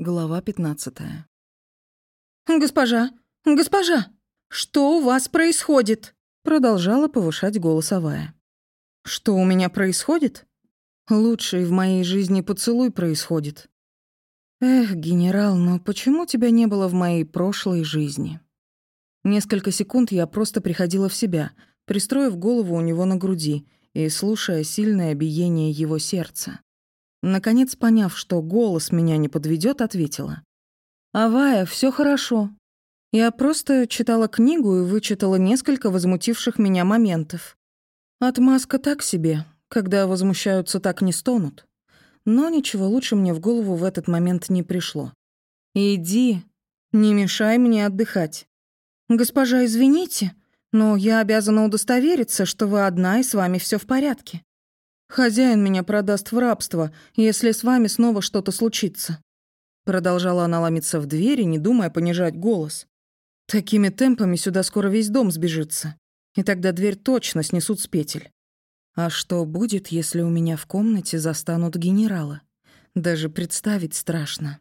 Глава 15. «Госпожа! Госпожа! Что у вас происходит?» Продолжала повышать голос Авая. «Что у меня происходит? Лучший в моей жизни поцелуй происходит. Эх, генерал, но почему тебя не было в моей прошлой жизни?» Несколько секунд я просто приходила в себя, пристроив голову у него на груди и слушая сильное биение его сердца. Наконец, поняв, что голос меня не подведет, ответила. «Авая, все хорошо. Я просто читала книгу и вычитала несколько возмутивших меня моментов. Отмазка так себе, когда возмущаются, так не стонут. Но ничего лучше мне в голову в этот момент не пришло. Иди, не мешай мне отдыхать. Госпожа, извините, но я обязана удостовериться, что вы одна и с вами все в порядке. «Хозяин меня продаст в рабство, если с вами снова что-то случится». Продолжала она ломиться в двери, не думая понижать голос. «Такими темпами сюда скоро весь дом сбежится, и тогда дверь точно снесут с петель. А что будет, если у меня в комнате застанут генерала? Даже представить страшно.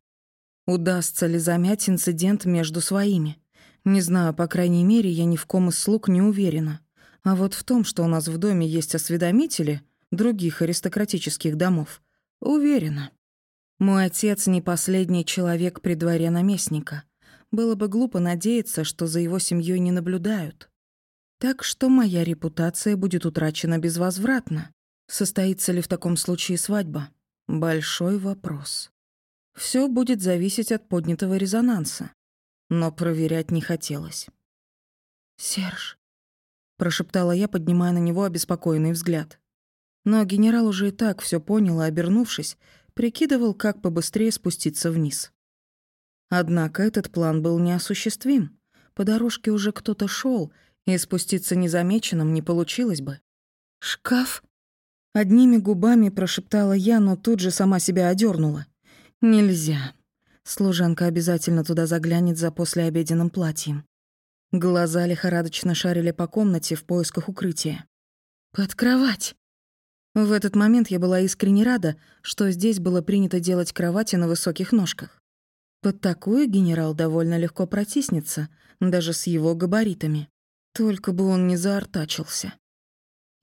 Удастся ли замять инцидент между своими? Не знаю, по крайней мере, я ни в ком из слуг не уверена. А вот в том, что у нас в доме есть осведомители — других аристократических домов. Уверена. Мой отец не последний человек при дворе наместника. Было бы глупо надеяться, что за его семьей не наблюдают. Так что моя репутация будет утрачена безвозвратно. Состоится ли в таком случае свадьба? Большой вопрос. Все будет зависеть от поднятого резонанса. Но проверять не хотелось. «Серж», — прошептала я, поднимая на него обеспокоенный взгляд. Но генерал уже и так все понял и, обернувшись, прикидывал, как побыстрее спуститься вниз. Однако этот план был неосуществим. По дорожке уже кто-то шел, и спуститься незамеченным не получилось бы. «Шкаф?» Одними губами прошептала я, но тут же сама себя одернула. «Нельзя. Служанка обязательно туда заглянет за послеобеденным платьем». Глаза лихорадочно шарили по комнате в поисках укрытия. «Под кровать!» В этот момент я была искренне рада, что здесь было принято делать кровати на высоких ножках. Под такую генерал довольно легко протиснется, даже с его габаритами. Только бы он не заортачился.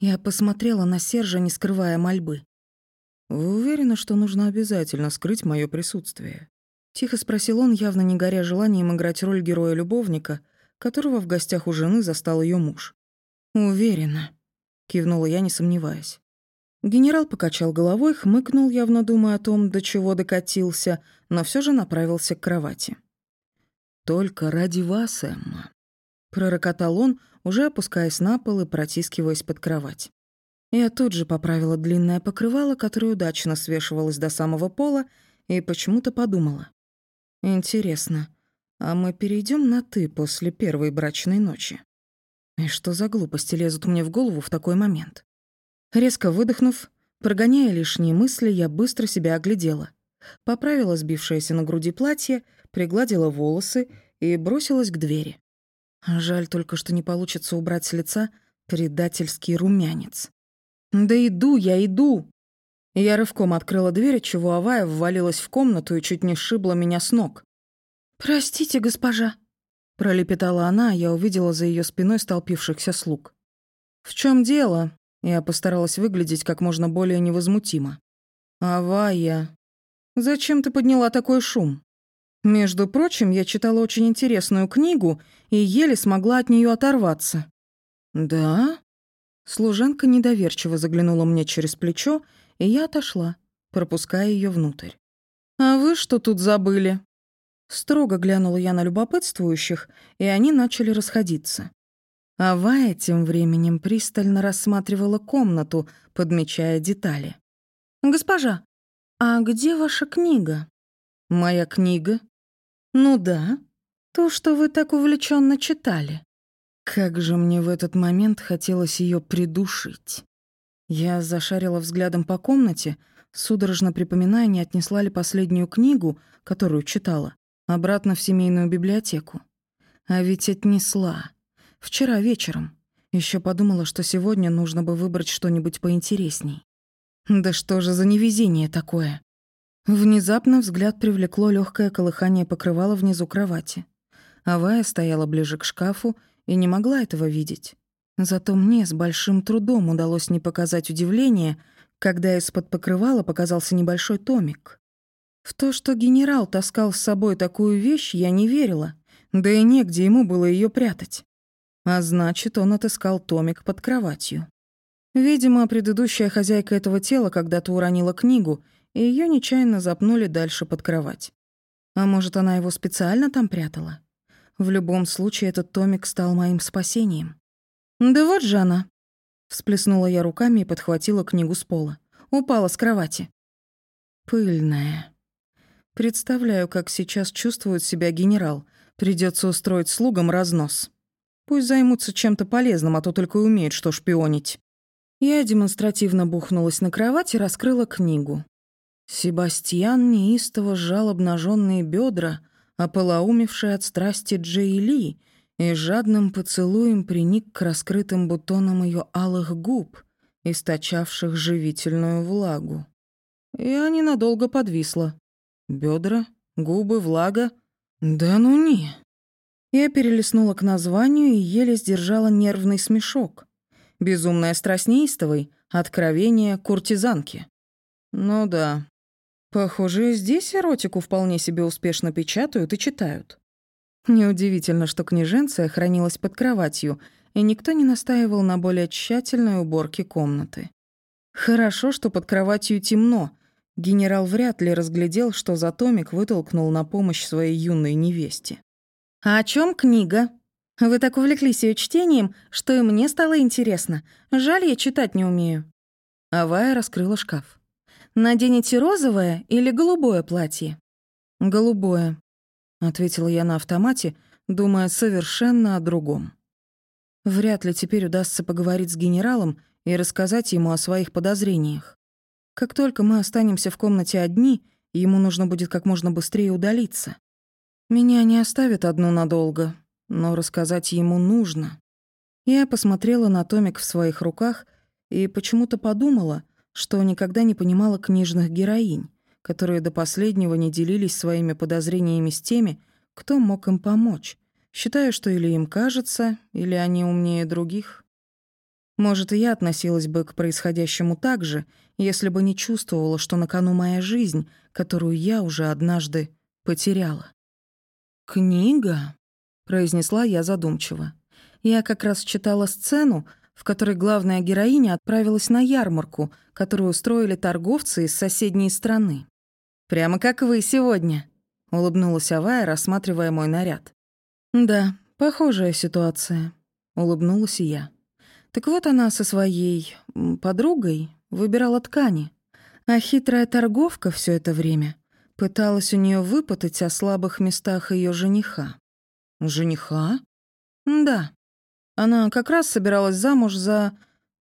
Я посмотрела на Сержа, не скрывая мольбы. «Вы уверены, что нужно обязательно скрыть мое присутствие?» Тихо спросил он, явно не горя желанием играть роль героя-любовника, которого в гостях у жены застал ее муж. «Уверена», — кивнула я, не сомневаясь. Генерал покачал головой, хмыкнул, явно думая о том, до чего докатился, но все же направился к кровати. «Только ради вас, Эмма», — пророкотал он, уже опускаясь на пол и протискиваясь под кровать. Я тут же поправила длинное покрывало, которое удачно свешивалось до самого пола, и почему-то подумала. «Интересно, а мы перейдем на «ты» после первой брачной ночи?» И что за глупости лезут мне в голову в такой момент? Резко выдохнув, прогоняя лишние мысли, я быстро себя оглядела. Поправила сбившееся на груди платье, пригладила волосы и бросилась к двери. Жаль только, что не получится убрать с лица предательский румянец. «Да иду я, иду!» Я рывком открыла дверь, чего Авая ввалилась в комнату и чуть не сшибла меня с ног. «Простите, госпожа», — пролепетала она, а я увидела за ее спиной столпившихся слуг. «В чем дело?» Я постаралась выглядеть как можно более невозмутимо. «Авая, зачем ты подняла такой шум? Между прочим, я читала очень интересную книгу и еле смогла от нее оторваться». «Да?» Служанка недоверчиво заглянула мне через плечо, и я отошла, пропуская ее внутрь. «А вы что тут забыли?» Строго глянула я на любопытствующих, и они начали расходиться. А Вая тем временем пристально рассматривала комнату, подмечая детали. «Госпожа, а где ваша книга?» «Моя книга?» «Ну да, то, что вы так увлеченно читали». Как же мне в этот момент хотелось ее придушить. Я зашарила взглядом по комнате, судорожно припоминая, не отнесла ли последнюю книгу, которую читала, обратно в семейную библиотеку. А ведь отнесла. Вчера вечером. Еще подумала, что сегодня нужно бы выбрать что-нибудь поинтересней. Да что же за невезение такое? Внезапно взгляд привлекло легкое колыхание покрывала внизу кровати. Авая стояла ближе к шкафу и не могла этого видеть. Зато мне с большим трудом удалось не показать удивление, когда из-под покрывала показался небольшой томик. В то, что генерал таскал с собой такую вещь, я не верила, да и негде ему было ее прятать. А значит, он отыскал томик под кроватью. Видимо, предыдущая хозяйка этого тела когда-то уронила книгу, и ее нечаянно запнули дальше под кровать. А может, она его специально там прятала? В любом случае, этот томик стал моим спасением. «Да вот же она!» Всплеснула я руками и подхватила книгу с пола. Упала с кровати. Пыльная. Представляю, как сейчас чувствует себя генерал. Придется устроить слугам разнос. Пусть займутся чем-то полезным, а то только умеют, что шпионить. Я демонстративно бухнулась на кровать и раскрыла книгу. Себастьян неистово сжал обнаженные бедра, ополоумевший от страсти Джей Ли, и жадным поцелуем приник к раскрытым бутонам ее алых губ, источавших живительную влагу. Я ненадолго подвисла. Бедра, губы, влага. Да ну не. Я перелистнула к названию и еле сдержала нервный смешок. Безумная страсть неистовой, откровение куртизанки. Ну да, Похоже, здесь эротику вполне себе успешно печатают и читают. Неудивительно, что книженция хранилась под кроватью, и никто не настаивал на более тщательной уборке комнаты. Хорошо, что под кроватью темно. Генерал вряд ли разглядел, что за томик вытолкнул на помощь своей юной невесте. «А о чем книга? Вы так увлеклись ее чтением, что и мне стало интересно. Жаль, я читать не умею». Авая раскрыла шкаф. Наденете розовое или голубое платье?» «Голубое», — ответила я на автомате, думая совершенно о другом. Вряд ли теперь удастся поговорить с генералом и рассказать ему о своих подозрениях. Как только мы останемся в комнате одни, ему нужно будет как можно быстрее удалиться. Меня не оставят одну надолго, но рассказать ему нужно. Я посмотрела на томик в своих руках и почему-то подумала — что никогда не понимала книжных героинь, которые до последнего не делились своими подозрениями с теми, кто мог им помочь, считая, что или им кажется, или они умнее других. Может, и я относилась бы к происходящему так же, если бы не чувствовала, что на кону моя жизнь, которую я уже однажды потеряла. «Книга?» — произнесла я задумчиво. Я как раз читала сцену, в которой главная героиня отправилась на ярмарку, которую устроили торговцы из соседней страны. «Прямо как вы сегодня», — улыбнулась Авая, рассматривая мой наряд. «Да, похожая ситуация», — улыбнулась и я. Так вот она со своей подругой выбирала ткани, а хитрая торговка все это время пыталась у нее выпытать о слабых местах ее жениха. «Жениха?» «Да, она как раз собиралась замуж за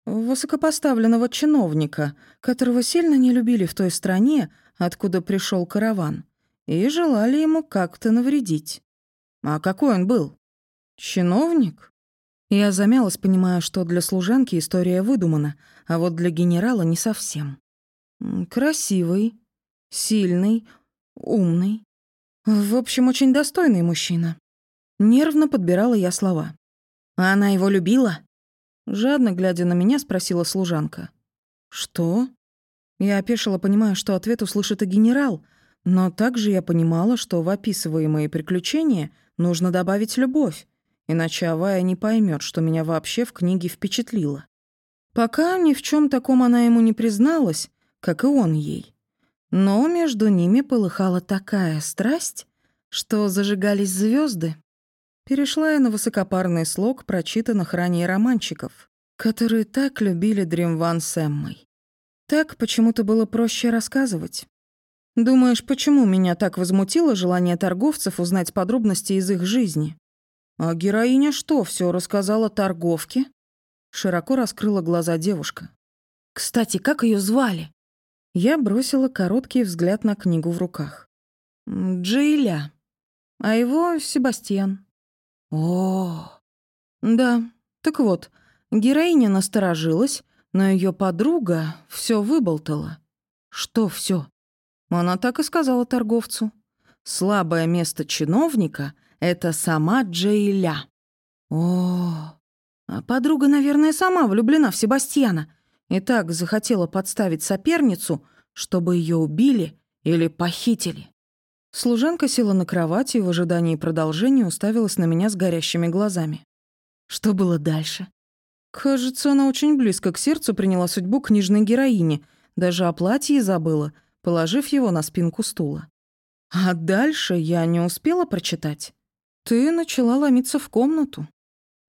высокопоставленного чиновника, которого сильно не любили в той стране, откуда пришел караван, и желали ему как-то навредить. А какой он был? Чиновник? Я замялась, понимая, что для служанки история выдумана, а вот для генерала не совсем. Красивый, сильный, умный. В общем, очень достойный мужчина. Нервно подбирала я слова. А она его любила? Жадно глядя на меня, спросила служанка. Что? Я опешила, понимая, что ответ услышит и генерал, но также я понимала, что в описываемые приключения нужно добавить любовь, иначе Авая не поймет, что меня вообще в книге впечатлило. Пока ни в чем таком она ему не призналась, как и он ей. Но между ними полыхала такая страсть, что зажигались звезды. Перешла я на высокопарный слог прочитанных ранее романчиков, которые так любили Дримван с Эммой. Так почему-то было проще рассказывать. Думаешь, почему меня так возмутило желание торговцев узнать подробности из их жизни? А героиня что, все рассказала торговке? Широко раскрыла глаза девушка. Кстати, как ее звали? Я бросила короткий взгляд на книгу в руках. Джейля. А его Себастьян. О, да. Так вот, героиня насторожилась, но ее подруга все выболтала. Что все? Она так и сказала торговцу. Слабое место чиновника — это сама Джейля. О, а подруга, наверное, сама влюблена в Себастьяна и так захотела подставить соперницу, чтобы ее убили или похитили. Служанка села на кровати и в ожидании продолжения уставилась на меня с горящими глазами. Что было дальше? Кажется, она очень близко к сердцу приняла судьбу книжной героини, даже о платье забыла, положив его на спинку стула. А дальше я не успела прочитать. Ты начала ломиться в комнату.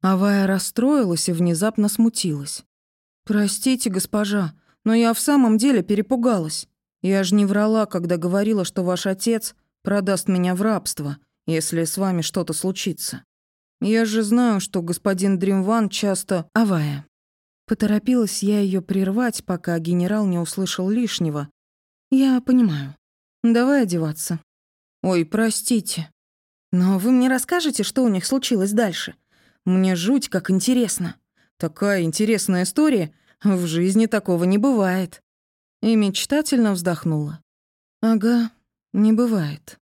Авая расстроилась и внезапно смутилась. «Простите, госпожа, но я в самом деле перепугалась. Я же не врала, когда говорила, что ваш отец продаст меня в рабство, если с вами что-то случится. Я же знаю, что господин Дримван часто... Авая». Поторопилась я ее прервать, пока генерал не услышал лишнего. «Я понимаю. Давай одеваться». «Ой, простите. Но вы мне расскажете, что у них случилось дальше? Мне жуть как интересно. Такая интересная история. В жизни такого не бывает». И мечтательно вздохнула. «Ага, не бывает».